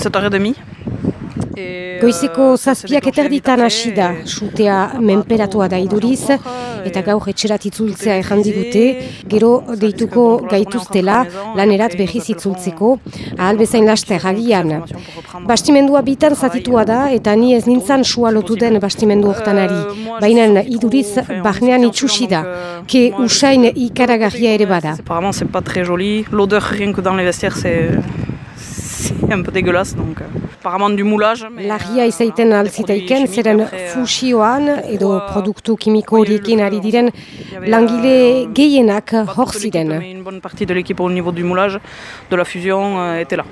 7h30. Goizeko zazpiak eterditan hasi da, sutea menperatua da iduriz, eta gaur etxerat itzultzea digute, gero deituko gaituztela, lanerat behiz itzultzeko, ahal bezain laster agian. Bastimendua bitan zatitua da, eta ni ez nintzan sua lotu den bastimendu hortanari, baina iduriz bahnean itxusi da, ke usain ikaragarria ere bada. Apparemment c'est pas très joli, l'odeur rien que dans les vestiaires c'est c'est un peu dégueulasse donc euh, apparemment du moulage mais Larria izaiten alzitaiken, zeren fusioan edo produktu kimiko horiekin ari diren langile gehienak hor ziren. une bonne partie de l'équipe au niveau du moulage de la fusion euh, était là